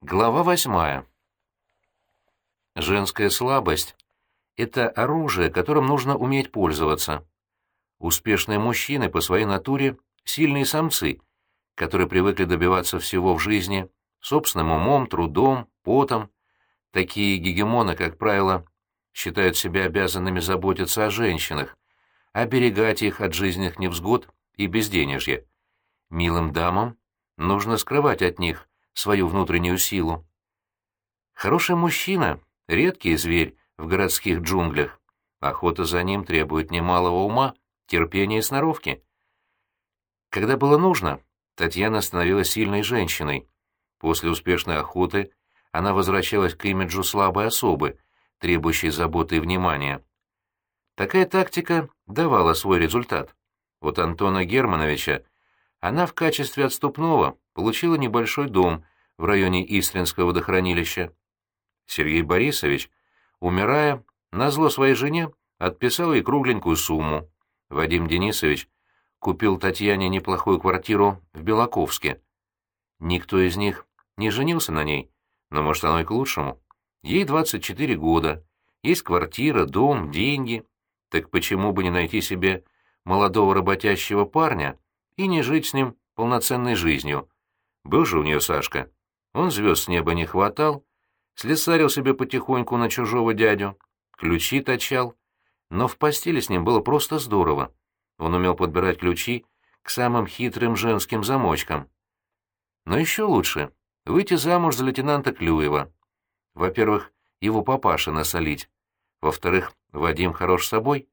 Глава восьмая. Женская слабость — это оружие, которым нужно уметь пользоваться. Успешные мужчины по своей натуре — сильные самцы, которые привыкли добиваться всего в жизни собственным умом, трудом, потом. Такие гегемоны, как правило, считают себя обязанными заботиться о женщинах, оберегать их от жизненных невзгод и безденежья. Милым дамам нужно скрывать от них свою внутреннюю силу. Хороший мужчина — редкий зверь в городских джунглях. Охота за ним требует немалого ума, терпения и сноровки. Когда было нужно, Татьяна становилась сильной женщиной. После успешной охоты она возвращалась к имиджу слабой особы, требующей заботы и внимания. Такая тактика давала свой результат. Вот Антона Германовича она в качестве отступного получила небольшой дом в районе Истринского водохранилища. Сергей Борисович, умирая, назло своей жене отписал ей кругленькую сумму. Вадим Денисович купил Татьяне неплохую квартиру в Белаковске. Никто из них не женился на ней, но, может, оно и к лучшему. Ей 24 года, есть квартира, дом, деньги. Так почему бы не найти себе молодого работящего парня и не жить с ним полноценной жизнью? Был же у нее Сашка. Он звезд с неба не хватал, слесарил себе потихоньку на чужого дядю, ключи точал, но в постели с ним было просто здорово. Он умел подбирать ключи к самым хитрым женским замочкам. Но еще лучше — выйти замуж за лейтенанта Клюева. Во-первых, его папаша насолить. Во-вторых, Вадим хорош собой.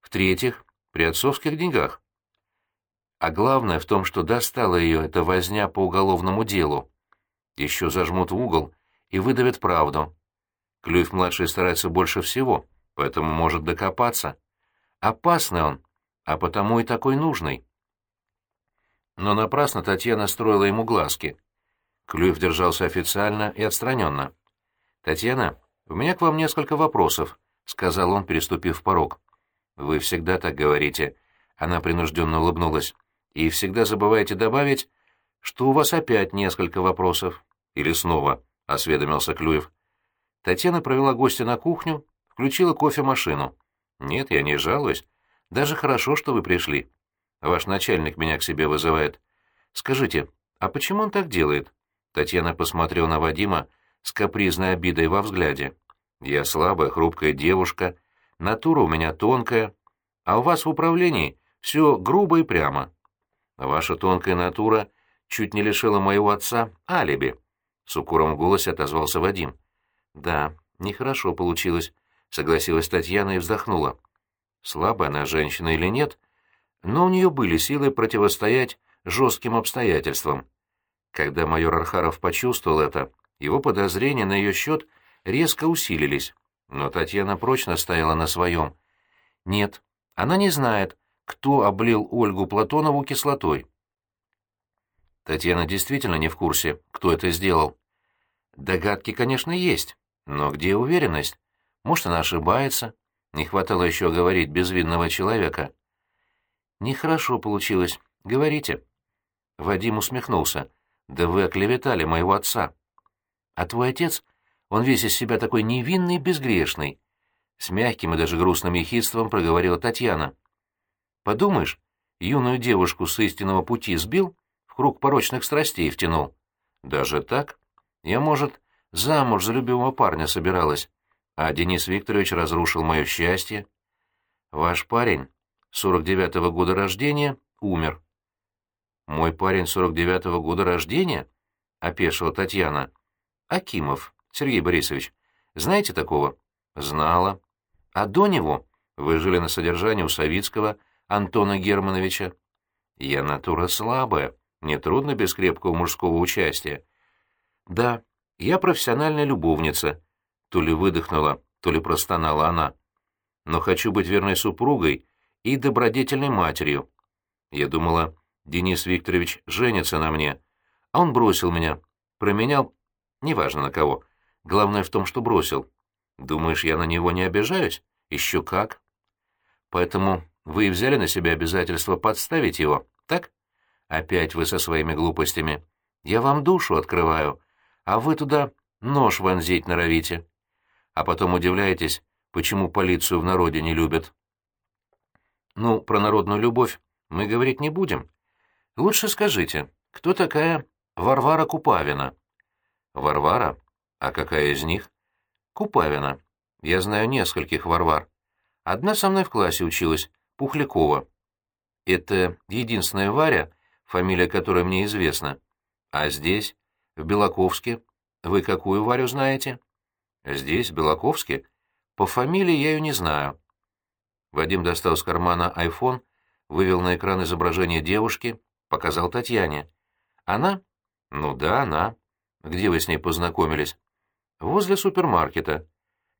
В-третьих, при отцовских деньгах. А главное в том, что достала ее эта возня по уголовному делу. Еще зажмут в угол и выдавят правду. Клюев-младший старается больше всего, поэтому может докопаться. Опасный он, а потому и такой нужный. Но напрасно Татьяна строила ему глазки. Клюев держался официально и отстраненно. «Татьяна, у меня к вам несколько вопросов», — сказал он, переступив порог. «Вы всегда так говорите», — она принужденно улыбнулась. «И всегда забываете добавить, что у вас опять несколько вопросов». «Или снова?» — осведомился Клюев. Татьяна провела гостя на кухню, включила кофемашину. «Нет, я не жалуюсь. Даже хорошо, что вы пришли. Ваш начальник меня к себе вызывает. Скажите, а почему он так делает?» Татьяна посмотрела на Вадима с капризной обидой во взгляде. «Я слабая, хрупкая девушка, натура у меня тонкая, а у вас в управлении все грубо и прямо. Ваша тонкая натура чуть не лишила моего отца алиби». С укором в голосе отозвался Вадим. «Да, нехорошо получилось», — согласилась Татьяна и вздохнула. Слабая она женщина или нет, но у нее были силы противостоять жестким обстоятельствам. Когда майор Архаров почувствовал это, его подозрения на ее счет резко усилились, но Татьяна прочно стояла на своем. Нет, она не знает, кто облил Ольгу Платонову кислотой. Татьяна действительно не в курсе, кто это сделал. Догадки, конечно, есть, но где уверенность? Может, она ошибается? Не хватало еще говорить безвинного человека. Нехорошо получилось. Говорите. Вадим усмехнулся. Да вы оклеветали моего отца. А твой отец, он весь из себя такой невинный безгрешный. С мягким и даже грустным ехидством проговорила Татьяна. Подумаешь, юную девушку с истинного пути сбил, круг порочных страстей втянул. Даже так? Я, может, замуж за любимого парня собиралась, а Денис Викторович разрушил мое счастье. Ваш парень, 49-го года рождения, умер. Мой парень 49-го года рождения? — опешила Татьяна. Акимов, Сергей Борисович. Знаете такого? Знала. А до него вы жили на содержании у Савицкого Антона Германовича. Я натура слабая, Нетрудно без крепкого мужского участия. Да, я профессиональная любовница. То ли выдохнула, то ли простонала она. Но хочу быть верной супругой и добродетельной матерью. Я думала, Денис Викторович женится на мне, а он бросил меня, променял, неважно на кого. Главное в том, что бросил. Думаешь, я на него не обижаюсь? Еще как. Поэтому вы взяли на себя обязательство подставить его, так? Опять вы со своими глупостями. Я вам душу открываю, а вы туда нож вонзить норовите. А потом удивляетесь, почему полицию в народе не любят. Ну, про народную любовь мы говорить не будем. Лучше скажите, кто такая Варвара Купавина? Варвара? А какая из них? Купавина. Я знаю нескольких Варвар. Одна со мной в классе училась, Пухлякова. Это единственная Варя, фамилия которой мне известна. А здесь, в Белаковске, вы какую Варю знаете? Здесь, в Белаковске? По фамилии я ее не знаю. Вадим достал из кармана айфон, вывел на экран изображение девушки, показал Татьяне. Она? Ну да, она. Где вы с ней познакомились? Возле супермаркета.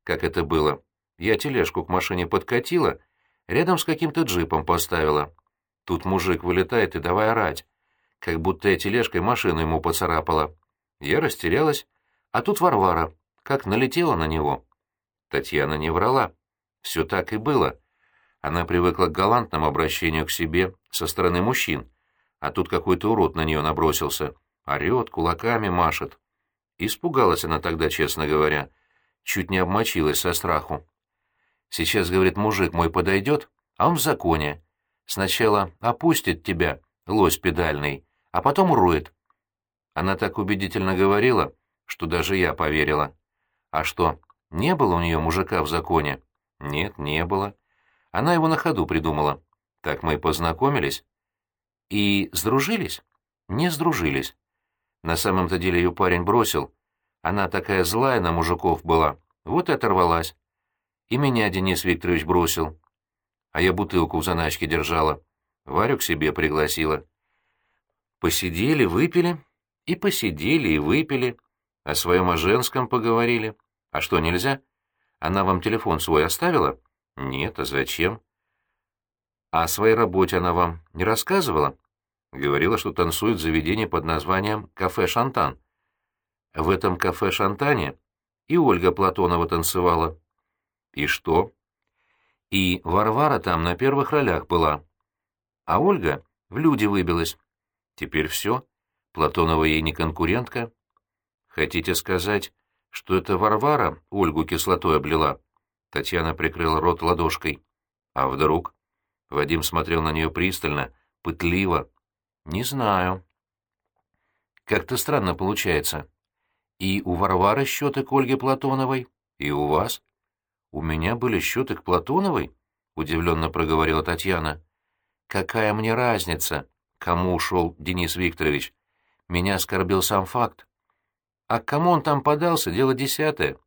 Как это было? Я тележку к машине подкатила, рядом с каким-то джипом поставила. Тут мужик вылетает и давай орать. Как будто я тележкой машину ему поцарапала. Я растерялась, а тут Варвара, как налетела на него. Татьяна не врала. Все так и было. Она привыкла к галантному обращению к себе со стороны мужчин, а тут какой-то урод на нее набросился, орет, кулаками машет. Испугалась она тогда, честно говоря, чуть не обмочилась со страху. Сейчас, говорит, мужик мой подойдет, а он в законе. Сначала опустит тебя, лось педальный, а потом роет. Она так убедительно говорила, что даже я поверила. А что, не было у нее мужика в законе? Нет, не было. Она его на ходу придумала. Так мы и познакомились. И сдружились? Не сдружились. На самом-то деле ее парень бросил. Она такая злая на мужиков была. Вот и оторвалась. И меня Денис Викторович бросил. А я бутылку в заначке держала. Варю к себе пригласила. Посидели, выпили. И посидели, и выпили. О своем о женском поговорили. А что, нельзя? Она вам телефон свой оставила? Нет, а зачем? А о своей работе она вам не рассказывала? Говорила, что танцует в заведении под названием «Кафе Шантан». В этом кафе Шантане и Ольга Платонова танцевала. И что? И Варвара там на первых ролях была. А Ольга в люди выбилась. Теперь все. Платонова ей не конкурентка. Хотите сказать, что это Варвара Ольгу кислотой облила? Татьяна прикрыла рот ладошкой. А вдруг? Вадим смотрел на нее пристально, пытливо. Не знаю. Как-то странно получается. И у Варвары счеты к Ольге Платоновой, и у вас. У меня были счеты к Платоновой? Удивленно проговорила Татьяна. Какая мне разница, кому ушел Денис Викторович? Меня оскорбил сам факт. А к кому он там подался, дело десятое.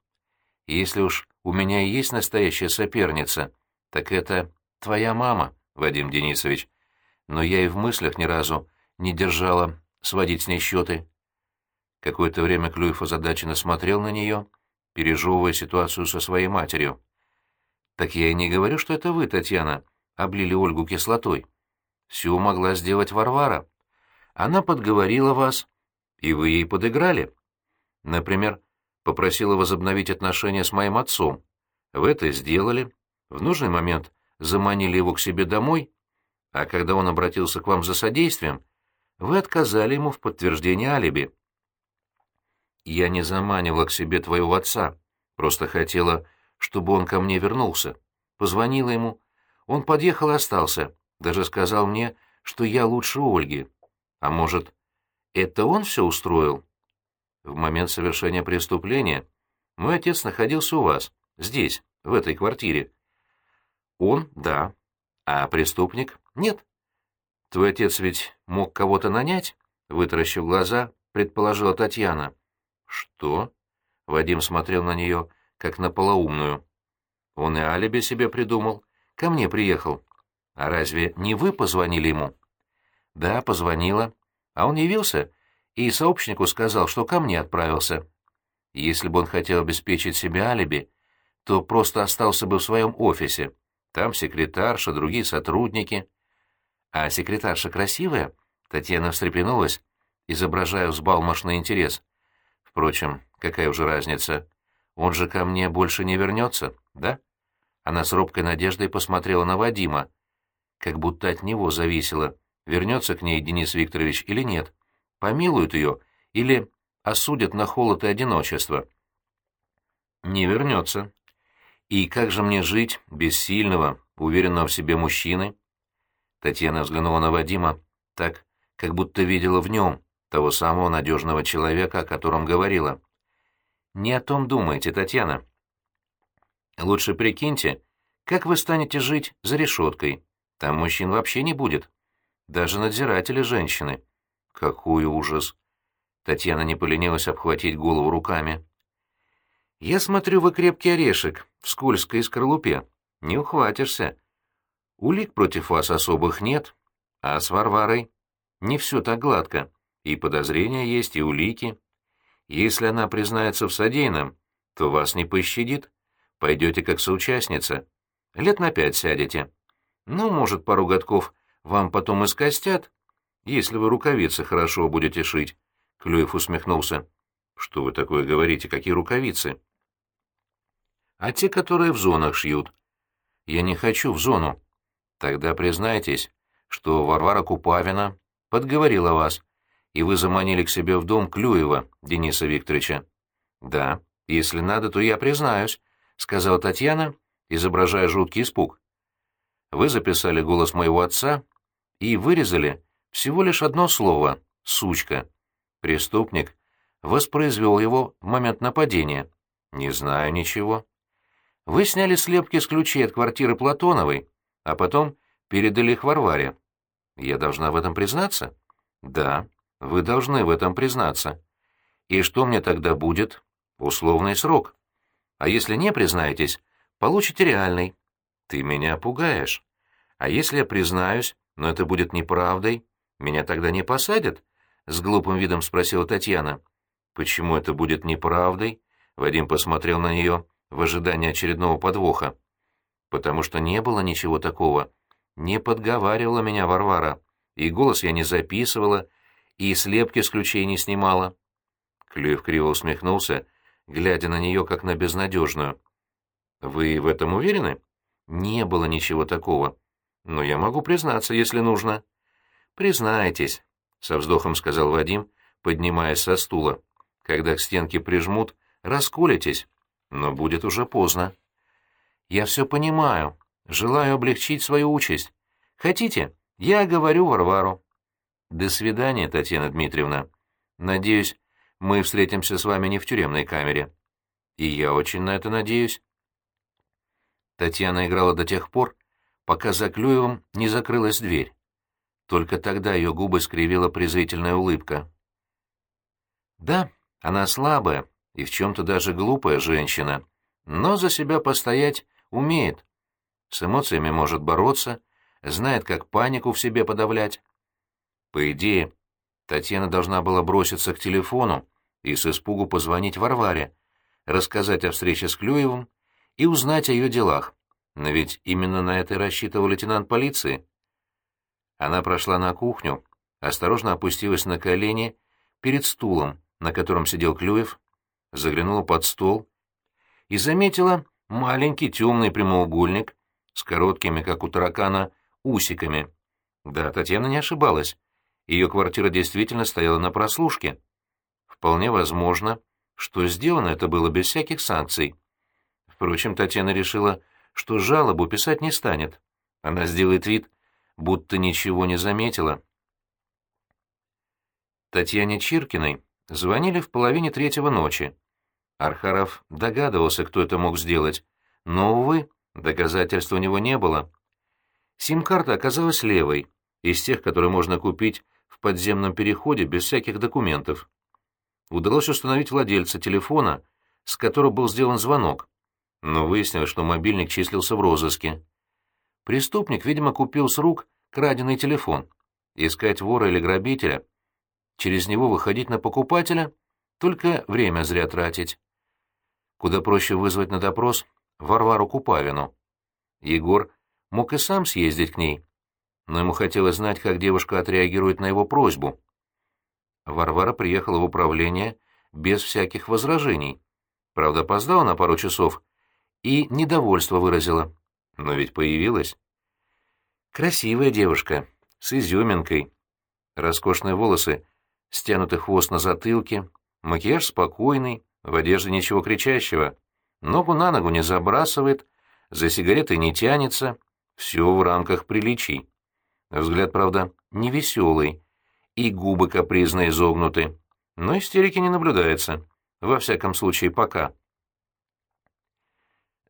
Если уж у меня и есть настоящая соперница, так это твоя мама, Вадим Денисович. Но я и в мыслях ни разу не держала сводить с ней счеты. Какое-то время Клюев озадаченно смотрел на нее, пережевывая ситуацию со своей матерью. «Так я и не говорю, что это вы, Татьяна, облили Ольгу кислотой. Все могла сделать Варвара. Она подговорила вас, и вы ей подыграли. Например, попросила возобновить отношения с моим отцом. Вы это сделали. В нужный момент заманили его к себе домой, а когда он обратился к вам за содействием, вы отказали ему в подтверждении алиби. Я не заманивала к себе твоего отца, просто хотела, чтобы он ко мне вернулся. Позвонила ему. Он подъехал и остался, даже сказал мне, что я лучше Ольги. А может, это он все устроил? В момент совершения преступления мой отец находился у вас, здесь, в этой квартире. Он — да. А преступник — нет. Твой отец ведь мог кого-то нанять? Вытаращив глаза, предположила Татьяна. Что? Вадим смотрел на нее, как на полоумную. Он и алиби себе придумал. Ко мне приехал. А разве не вы позвонили ему? Да, позвонила. А он явился и сообщнику сказал, что ко мне отправился. Если бы он хотел обеспечить себе алиби, то просто остался бы в своем офисе. Там секретарша, другие сотрудники. А секретарша красивая? Татьяна встрепенулась, изображая взбалмошный интерес. Впрочем, какая уже разница? Он же ко мне больше не вернется, да? Она с робкой надеждой посмотрела на Вадима, как будто от него зависело, вернется к ней Денис Викторович или нет помилуют ее или осудят на холод и одиночество. Не вернется. И как же мне жить без сильного, уверенного в себе мужчины? Татьяна взглянула на Вадима так, как будто видела в нем того самого надежного человека, о котором говорила. Не о том думайте, Татьяна. Лучше прикиньте, как вы станете жить за решеткой. Там мужчин вообще не будет. Даже надзиратели женщины. Какой ужас! Татьяна не поленилась обхватить голову руками. «Я смотрю, вы крепкий орешек, в скользкой скорлупе. Не ухватишься. Улик против вас особых нет, а с Варварой не все так гладко. И подозрения есть, и улики. Если она признается в содеянном, то вас не пощадит. Пойдете как соучастница. Лет на пять сядете. Ну, может, пару годков вам потом и скостят, если вы рукавицы хорошо будете шить. Клюев усмехнулся. Что вы такое говорите, какие рукавицы? А те, которые в зонах шьют. Я не хочу в зону. Тогда признайтесь, что Варвара Купавина подговорила вас, и вы заманили к себе в дом Клюева, Дениса Викторовича. Да, если надо, то я признаюсь, сказала Татьяна, изображая жуткий испуг. Вы записали голос моего отца и вырезали всего лишь одно слово — «сучка». Преступник воспроизвел его в момент нападения. Не знаю ничего. Вы сняли слепки с ключей от квартиры Платоновой, а потом передали их Варваре. Я должна в этом признаться? Да, вы должны в этом признаться. И что мне тогда будет? Условный срок. А если не признаетесь, получите реальный. Ты меня пугаешь. А если я признаюсь, но это будет неправдой, меня тогда не посадят? С глупым видом спросила Татьяна. Почему это будет неправдой? Вадим посмотрел на нее в ожидании очередного подвоха. Потому что не было ничего такого. Не подговаривала меня Варвара, и голос я не записывала, и слепки с ключей не снимала. Клюев криво усмехнулся, глядя на нее как на безнадежную. «Вы в этом уверены?» «Не было ничего такого. Но я могу признаться, если нужно». «Признайтесь», — со вздохом сказал Вадим, поднимаясь со стула. «Когда к стенке прижмут, расколитесь, но будет уже поздно». «Я все понимаю. Желаю облегчить свою участь. Хотите, я говорю Варвару». «До свидания, Татьяна Дмитриевна. Надеюсь, мы встретимся с вами не в тюремной камере». «И я очень на это надеюсь». Татьяна играла до тех пор, пока за Клюевым не закрылась дверь. Только тогда ее губы скривила презрительная улыбка. Да, она слабая и в чем-то даже глупая женщина, но за себя постоять умеет. С эмоциями может бороться, знает, как панику в себе подавлять. По идее, Татьяна должна была броситься к телефону и с испугу позвонить Варваре, рассказать о встрече с Клюевым и узнать о ее делах. Но ведь именно на это и рассчитывал лейтенант полиции. Она прошла на кухню, осторожно опустилась на колени перед стулом, на котором сидел Клюев, заглянула под стол и заметила маленький темный прямоугольник с короткими, как у таракана, усиками. Да, Татьяна не ошибалась. Ее квартира действительно стояла на прослушке. Вполне возможно, что сделано это было без всяких санкций. Впрочем, Татьяна решила, что жалобу писать не станет. Она сделает вид, будто ничего не заметила. Татьяне Чиркиной звонили в половине третьего ночи. Архаров догадывался, кто это мог сделать, но, увы, доказательств у него не было. Сим-карта оказалась левой, из тех, которые можно купить в подземном переходе без всяких документов. Удалось установить владельца телефона, с которого был сделан звонок, но выяснилось, что мобильник числился в розыске. Преступник, видимо, купил с рук краденый телефон. Искать вора или грабителя, через него выходить на покупателя, только время зря тратить. Куда проще вызвать на допрос Варвару Купавину. Егор мог и сам съездить к ней, но ему хотелось знать, как девушка отреагирует на его просьбу. Варвара приехала в управление без всяких возражений. Правда, опоздала на пару часов и недовольство выразила но ведь появилась. Красивая девушка, с изюминкой. Роскошные волосы, стянутый хвост на затылке, Макияж спокойный, в одежде ничего кричащего. Ногу на ногу не забрасывает, за сигаретой не тянется. Все в рамках приличий. Взгляд, правда, невеселый, и губы капризно изогнуты. Но истерики не наблюдается. Во всяком случае, пока.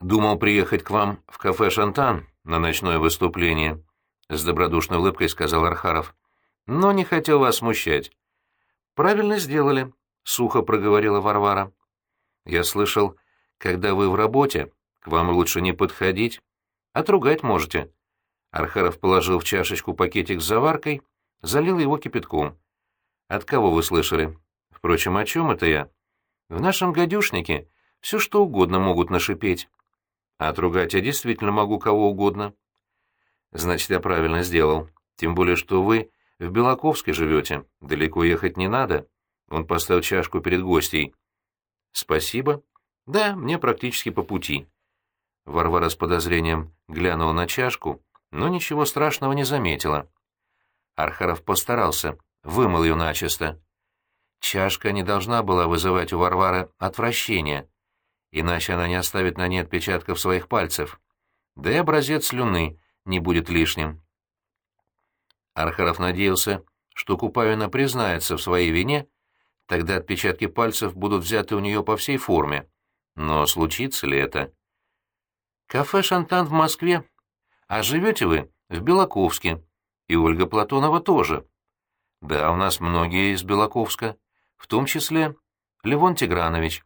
Думал приехать к вам в кафе «Шантан» на ночное выступление, — с добродушной улыбкой сказал Архаров. Но не хотел вас смущать. Правильно сделали, — сухо проговорила Варвара. Я слышал, когда вы в работе, к вам лучше не подходить. Отругать можете. Архаров положил в чашечку пакетик с заваркой, залил его кипятком. От кого вы слышали? Впрочем, о чем это я? В нашем гадюшнике все что угодно могут нашипеть. А отругать я действительно могу кого угодно. Значит, я правильно сделал. Тем более, что вы в Белаковске живете. Далеко ехать не надо. Он поставил чашку перед гостей. Спасибо. Да, мне практически по пути. Варвара с подозрением глянула на чашку, но ничего страшного не заметила. Архаров постарался, вымыл ее начисто. Чашка не должна была вызывать у Варвары отвращение, иначе она не оставит на ней отпечатков своих пальцев. Да и образец слюны не будет лишним. Архаров надеялся, что Купавина признается в своей вине, тогда отпечатки пальцев будут взяты у нее по всей форме. Но случится ли это? Кафе «Шантан» в Москве. А живете вы в Белаковске. И Ольга Платонова тоже. Да, у нас многие из Белаковска в том числе Левон Тигранович.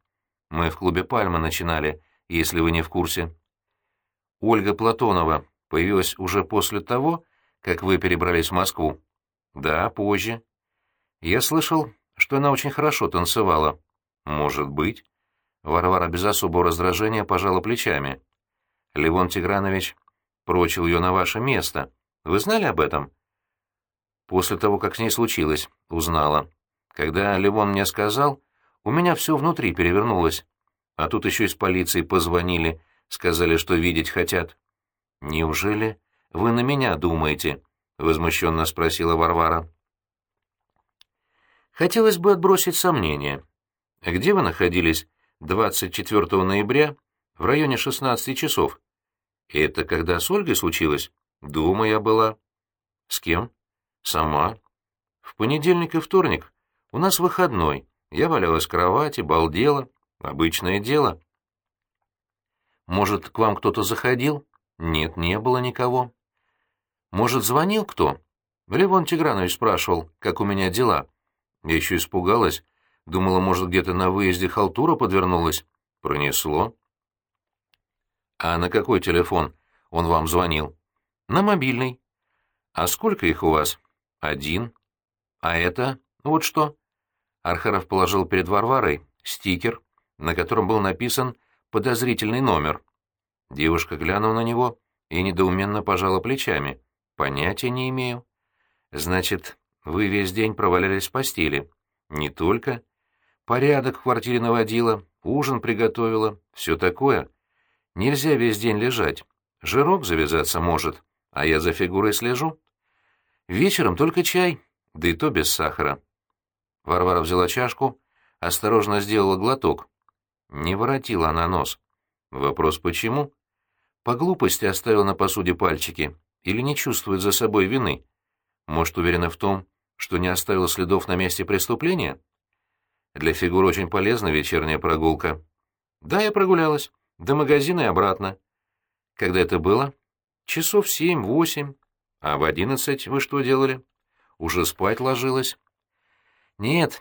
Мы в клубе «Пальма» начинали, если вы не в курсе. Ольга Платонова появилась уже после того, как вы перебрались в Москву. Да, позже. Я слышал, что она очень хорошо танцевала. Может быть. Варвара без особого раздражения пожала плечами. Левон Тигранович прочил ее на ваше место. Вы знали об этом? После того, как с ней случилось, узнала. Когда Левон мне сказал, у меня все внутри перевернулось. А тут еще из полиции позвонили, сказали, что видеть хотят. Неужели вы на меня думаете? возмущенно спросила Варвара. Хотелось бы отбросить сомнения. Где вы находились 24 ноября в районе 16 часов? Это когда с Ольгой случилось? Дома я была. С кем? Сама. В понедельник и вторник у нас выходной. Я валялась в кровати, балдела. Обычное дело. Может, к вам кто-то заходил? Нет, не было никого. Может, звонил кто? Левон Тигранович спрашивал, как у меня дела. Я еще испугалась. Думала, может, где-то на выезде халтура подвернулась. Пронесло. А на какой телефон он вам звонил? На мобильный. А сколько их у вас? Один. А это вот что? Архаров положил перед Варварой стикер, на котором был написан подозрительный номер. Девушка глянула на него и недоуменно пожала плечами. «Понятия не имею». «Значит, вы весь день провалялись в постели?» «Не только. Порядок в квартире наводила, ужин приготовила, все такое. Нельзя весь день лежать. Жирок завязаться может, а я за фигурой слежу. Вечером только чай, да и то без сахара. Варвара взяла чашку, осторожно сделала глоток. Не воротила она нос. Вопрос почему? По глупости оставила на посуде пальчики или не чувствует за собой вины? Может, уверена в том, что не оставила следов на месте преступления? Для фигур очень полезна вечерняя прогулка. Да, я прогулялась. До магазина и обратно. Когда это было? Часов семь-восемь. А в одиннадцать вы что делали? Уже спать ложилась. Нет.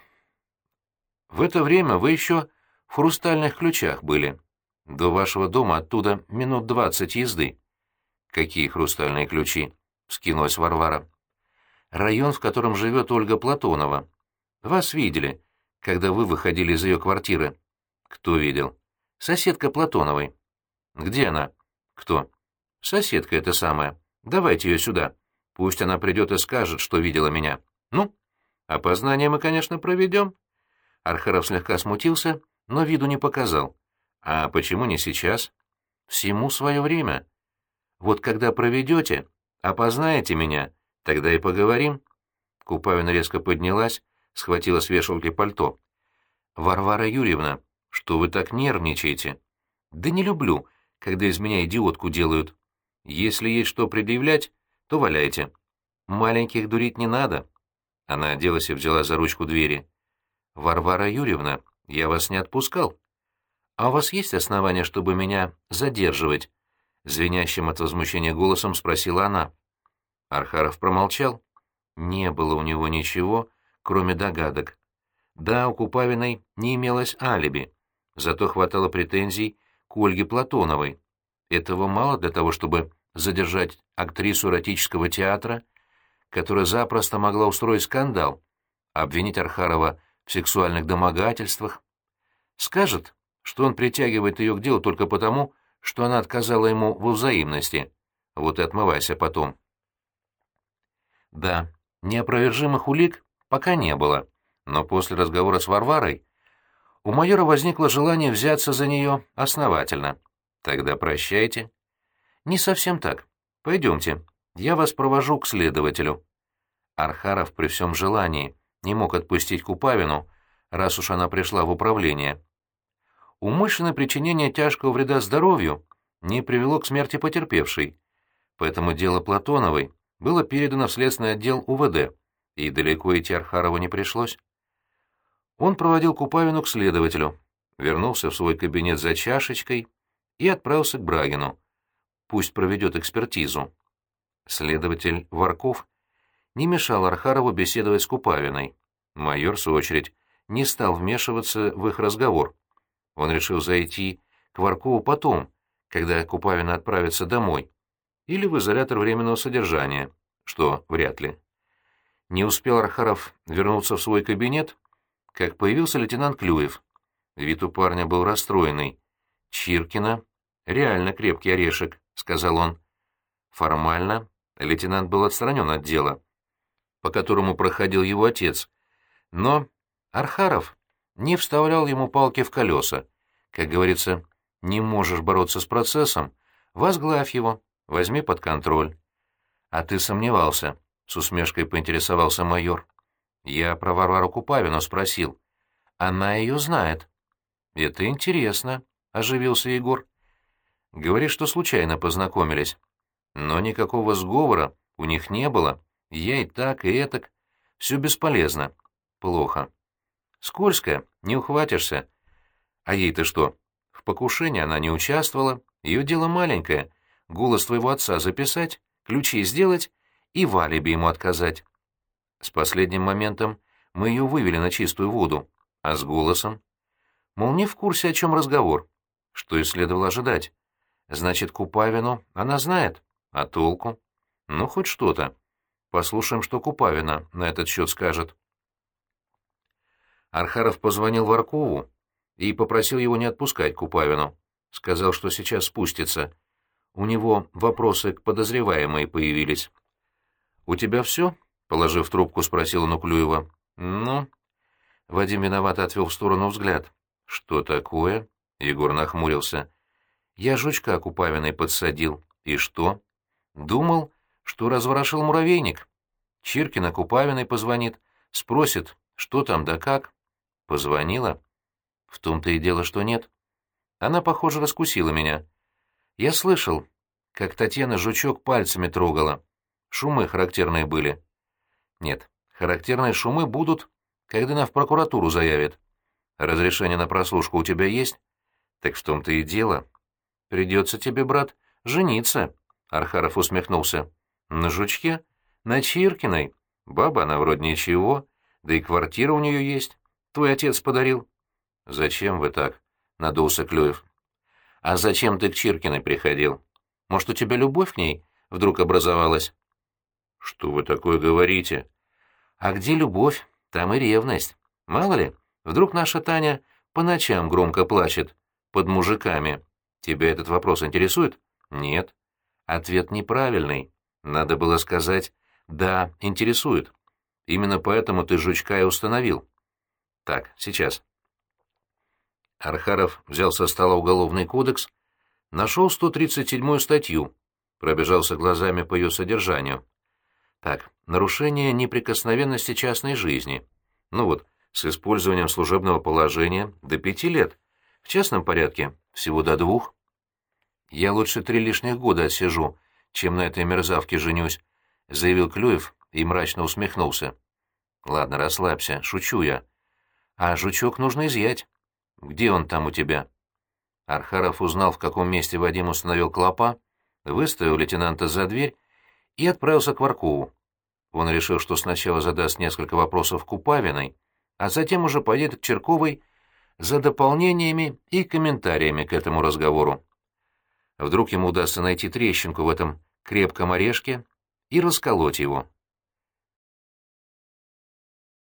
В это время вы еще в хрустальных ключах были. До вашего дома оттуда минут двадцать езды. Какие хрустальные ключи? Скинулась Варвара. Район, в котором живет Ольга Платонова. Вас видели, когда вы выходили из ее квартиры. Кто видел? Соседка Платоновой. Где она? Кто? Соседка эта самая. Давайте ее сюда. Пусть она придет и скажет, что видела меня. Ну? Опознание мы, конечно, проведем. Архаров слегка смутился, но виду не показал. А почему не сейчас? Всему свое время. Вот когда проведете, опознаете меня, тогда и поговорим. Купавина резко поднялась, схватила с вешалки пальто. Варвара Юрьевна, что вы так нервничаете? Да не люблю, когда из меня идиотку делают. Если есть что предъявлять, то валяйте. Маленьких дурить не надо. Она оделась и взяла за ручку двери. Варвара Юрьевна, я вас не отпускал. А у вас есть основания, чтобы меня задерживать? Звенящим от возмущения голосом спросила она. Архаров промолчал. Не было у него ничего, кроме догадок. Да, у Купавиной не имелось алиби, зато хватало претензий к Ольге Платоновой. Этого мало для того, чтобы задержать актрису эротического театра, которая запросто могла устроить скандал, обвинить Архарова в сексуальных домогательствах. Скажет, что он притягивает ее к делу только потому, что она отказала ему во взаимности. Вот и отмывайся потом. Да, неопровержимых улик пока не было, но после разговора с Варварой у майора возникло желание взяться за нее основательно. Тогда прощайте. Не совсем так. Пойдемте, я вас провожу к следователю. Архаров при всем желании не мог отпустить Купавину, раз уж она пришла в управление. Умышленное причинение тяжкого вреда здоровью не привело к смерти потерпевшей, поэтому дело Платоновой было передано в следственный отдел УВД, и далеко идти Архарову не пришлось. Он проводил Купавину к следователю, вернулся в свой кабинет за чашечкой и отправился к Брагину. Пусть проведет экспертизу. Следователь Варков не мешал Архарову беседовать с Купавиной. Майор, в свою очередь, не стал вмешиваться в их разговор. Он решил зайти к Варкову потом, когда Купавина отправится домой, или в изолятор временного содержания, что вряд ли. Не успел Архаров вернуться в свой кабинет, как появился лейтенант Клюев. Вид у парня был расстроенный. «Чиркина — реально крепкий орешек», — сказал он. Формально лейтенант был отстранен от дела, по которому проходил его отец, но Архаров не вставлял ему палки в колеса. Как говорится, не можешь бороться с процессом, возглавь его, возьми под контроль. А ты сомневался, — с усмешкой поинтересовался майор. Я про Варвару Купавину спросил. Она ее знает. Это интересно, — оживился Егор. Говорит, что случайно познакомились. Но никакого сговора у них не было. Я и так, и этак. Все бесполезно. Плохо. Скользко, не ухватишься. А ей-то что? В покушении она не участвовала. Ее дело маленькое. Голос твоего отца записать, ключи сделать и в алиби ему отказать. С последним моментом мы ее вывели на чистую воду, а с голосом? Мол, не в курсе, о чем разговор. Что и следовало ожидать. Значит, Купавину она знает. А толку? Ну, хоть что-то. Послушаем, что Купавина на этот счет скажет. Архаров позвонил Варкову и попросил его не отпускать Купавину. Сказал, что сейчас спустится. У него вопросы к подозреваемой появились. «У тебя все?» — положив трубку, спросил он у Клюева. «Ну?» Вадим виновато отвел в сторону взгляд. «Что такое?» — Егор нахмурился. «Я жучка Купавиной подсадил. И что?» «Думал, что разворошил муравейник. Чиркина Купавиной позвонит, спросит, что там да как. Позвонила? В том-то и дело, что нет. Она, похоже, раскусила меня. Я слышал, как Татьяна жучок пальцами трогала. Шумы характерные были. Нет, характерные шумы будут, когда она в прокуратуру заявит. Разрешение на прослушку у тебя есть? Так в том-то и дело. Придется тебе, брат, жениться. Архаров усмехнулся. На жучке? На Чиркиной? Баба она вроде ничего, да и квартира у нее есть. Твой отец подарил. Зачем вы так? Надулся Клюев. А зачем ты к Чиркиной приходил? Может, у тебя любовь к ней вдруг образовалась? «Что вы такое говорите?» «А где любовь, там и ревность. Мало ли, вдруг наша Таня по ночам громко плачет, под мужиками. Тебя этот вопрос интересует?» «Нет». Ответ неправильный. Надо было сказать «да, интересует». Именно поэтому ты жучка и установил. Так, сейчас. Архаров взял со стола уголовный кодекс, нашел 137-ю статью, пробежался глазами по ее содержанию. Так, нарушение неприкосновенности частной жизни. Ну вот, с использованием служебного положения до пяти лет, в частном порядке всего до двух. Я лучше три лишних года отсижу, чем на этой мерзавке женюсь, — заявил Клюев и мрачно усмехнулся. — Ладно, расслабься, шучу я. — А жучок нужно изъять. Где он там у тебя? Архаров узнал, в каком месте Вадим установил клопа, выставил лейтенанта за дверь и отправился к Варкову. Он решил, что сначала задаст несколько вопросов Купавиной, а затем уже поедет к Черковой за дополнениями и комментариями к этому разговору. Вдруг ему удастся найти трещинку в этом крепком орешке и расколоть его.